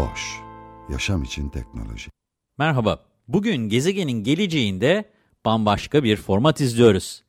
Boş, yaşam için teknoloji. Merhaba, bugün gezegenin geleceğinde bambaşka bir format izliyoruz.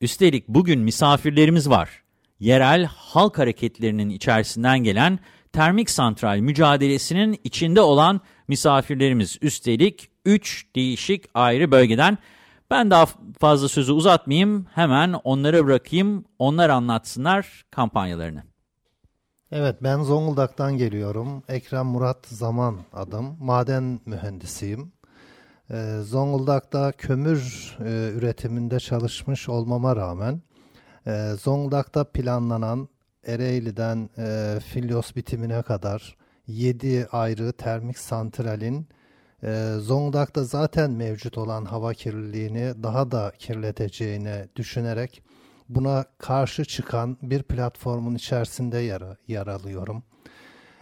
Üstelik bugün misafirlerimiz var. Yerel halk hareketlerinin içerisinden gelen termik santral mücadelesinin içinde olan misafirlerimiz. Üstelik 3 değişik ayrı bölgeden. Ben daha fazla sözü uzatmayayım, hemen onlara bırakayım, onlar anlatsınlar kampanyalarını. Evet ben Zonguldak'tan geliyorum. Ekrem Murat Zaman adım. Maden mühendisiyim. Ee, Zonguldak'ta kömür e, üretiminde çalışmış olmama rağmen e, Zonguldak'ta planlanan Ereğli'den e, Filyos bitimine kadar 7 ayrı termik santralin e, Zonguldak'ta zaten mevcut olan hava kirliliğini daha da kirleteceğini düşünerek buna karşı çıkan bir platformun içerisinde yer, yer alıyorum.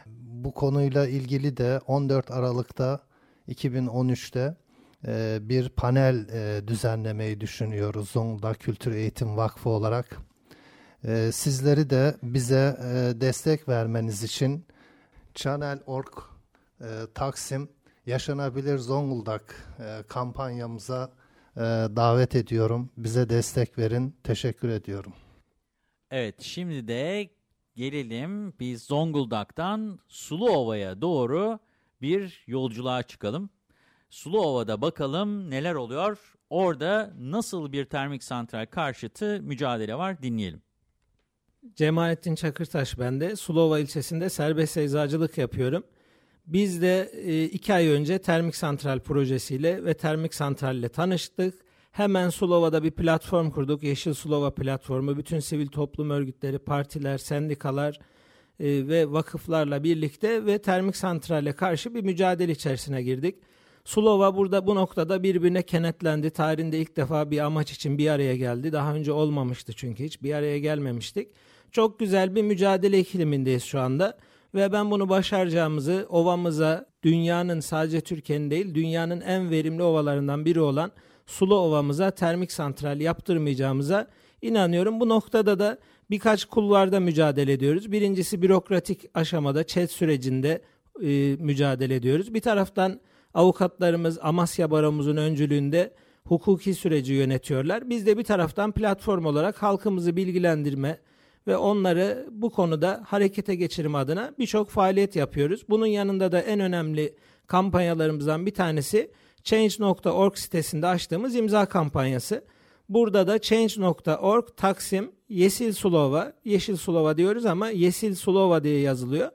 Bu konuyla ilgili de 14 Aralık'ta 2013'te e, bir panel e, düzenlemeyi düşünüyoruz Zonguldak Kültür Eğitim Vakfı olarak. E, sizleri de bize e, destek vermeniz için Channel.org e, Taksim Yaşanabilir Zonguldak e, kampanyamıza e, davet ediyorum. Bize destek verin. Teşekkür ediyorum. Evet şimdi de gelelim biz Zonguldak'tan Suluova'ya doğru bir yolculuğa çıkalım. Suluova'da bakalım neler oluyor. Orada nasıl bir termik santral karşıtı mücadele var dinleyelim. Cemalettin Çakırtaş ben de. Sulova ilçesinde serbest eczacılık yapıyorum. Biz de e, iki ay önce termik santral projesiyle ve termik santralle tanıştık. Hemen Sulova'da bir platform kurduk. Yeşil Sulova platformu. Bütün sivil toplum örgütleri, partiler, sendikalar e, ve vakıflarla birlikte ve termik santralle karşı bir mücadele içerisine girdik. Sulova burada bu noktada birbirine kenetlendi. Tarihinde ilk defa bir amaç için bir araya geldi. Daha önce olmamıştı çünkü hiç bir araya gelmemiştik. Çok güzel bir mücadele iklimindeyiz şu anda. Ve ben bunu başaracağımızı ovamıza dünyanın sadece Türkiye'nin değil dünyanın en verimli ovalarından biri olan Sulu Ovamıza termik santral yaptırmayacağımıza inanıyorum. Bu noktada da birkaç kulvarda mücadele ediyoruz. Birincisi bürokratik aşamada ÇED sürecinde e, mücadele ediyoruz. Bir taraftan avukatlarımız Amasya Baromuzun öncülüğünde hukuki süreci yönetiyorlar. Biz de bir taraftan platform olarak halkımızı bilgilendirme, ve onları bu konuda harekete geçirme adına birçok faaliyet yapıyoruz. Bunun yanında da en önemli kampanyalarımızdan bir tanesi Change.org sitesinde açtığımız imza kampanyası. Burada da Change.org Taksim Yeşil Sulova, Yeşil Sulova diyoruz ama Yeşil Sulova diye yazılıyor.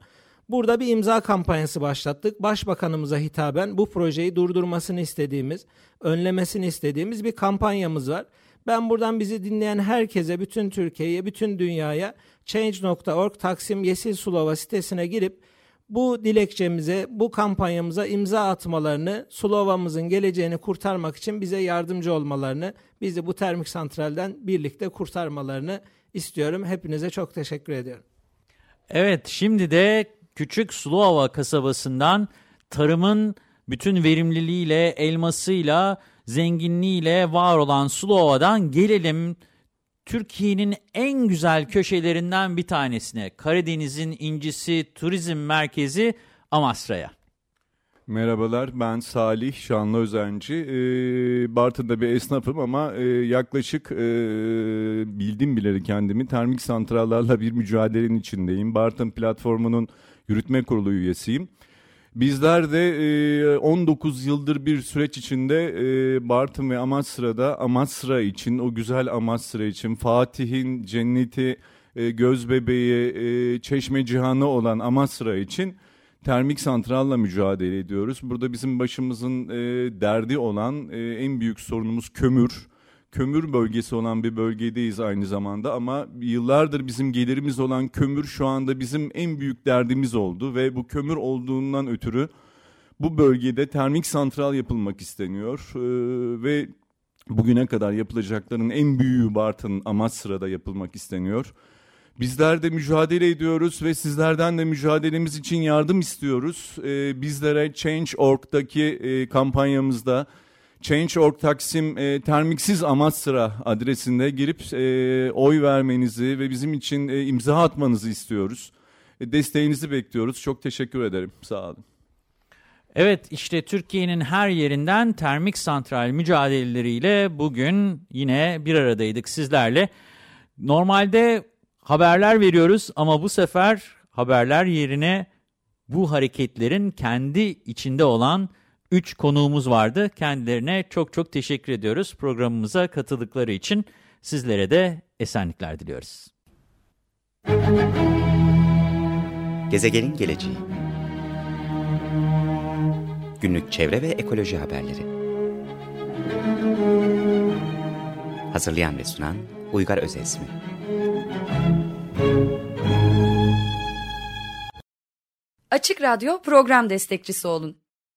Burada bir imza kampanyası başlattık. Başbakanımıza hitaben bu projeyi durdurmasını istediğimiz, önlemesini istediğimiz bir kampanyamız var. Ben buradan bizi dinleyen herkese, bütün Türkiye'ye, bütün dünyaya Change.org Taksim Yeşil Sulova sitesine girip bu dilekçemize, bu kampanyamıza imza atmalarını, Sulova'mızın geleceğini kurtarmak için bize yardımcı olmalarını, bizi bu termik santralden birlikte kurtarmalarını istiyorum. Hepinize çok teşekkür ediyorum. Evet, şimdi de küçük Sulova kasabasından tarımın bütün verimliliğiyle, elmasıyla, zenginliğiyle var olan Sulova'dan gelelim Türkiye'nin en güzel köşelerinden bir tanesine Karadeniz'in incisi turizm merkezi Amasra'ya. Merhabalar ben Salih Şanlı Özenci. Ee, Bartın'da bir esnafım ama e, yaklaşık e, bildim bileli kendimi termik santrallarla bir mücadelenin içindeyim. Bartın platformunun yürütme kurulu üyesiyim. Bizler de 19 yıldır bir süreç içinde Bartın ve Amasra'da Amasra için, o güzel Amasra için, Fatih'in cenneti, göz bebeği, çeşme cihanı olan Amasra için termik santralla mücadele ediyoruz. Burada bizim başımızın derdi olan en büyük sorunumuz kömür. Kömür bölgesi olan bir bölgedeyiz aynı zamanda ama yıllardır bizim gelirimiz olan kömür şu anda bizim en büyük derdimiz oldu ve bu kömür olduğundan ötürü bu bölgede termik santral yapılmak isteniyor ee, ve bugüne kadar yapılacakların en büyüğü Bartın Amasra'da yapılmak isteniyor. Bizler de mücadele ediyoruz ve sizlerden de mücadelemiz için yardım istiyoruz. Ee, bizlere Change.org'daki e, kampanyamızda Change.org Taksim e, Termiksiz Amasra adresinde girip e, oy vermenizi ve bizim için e, imza atmanızı istiyoruz. E, desteğinizi bekliyoruz. Çok teşekkür ederim. Sağ olun. Evet işte Türkiye'nin her yerinden termik santral mücadeleleriyle bugün yine bir aradaydık sizlerle. Normalde haberler veriyoruz ama bu sefer haberler yerine bu hareketlerin kendi içinde olan 3 konuğumuz vardı. Kendilerine çok çok teşekkür ediyoruz programımıza katıldıkları için. Sizlere de esenlikler diliyoruz. Gezegenin geleceği Günlük çevre ve ekoloji haberleri Hazırlayan ve sunan Uygar Özesmi Açık Radyo program destekçisi olun.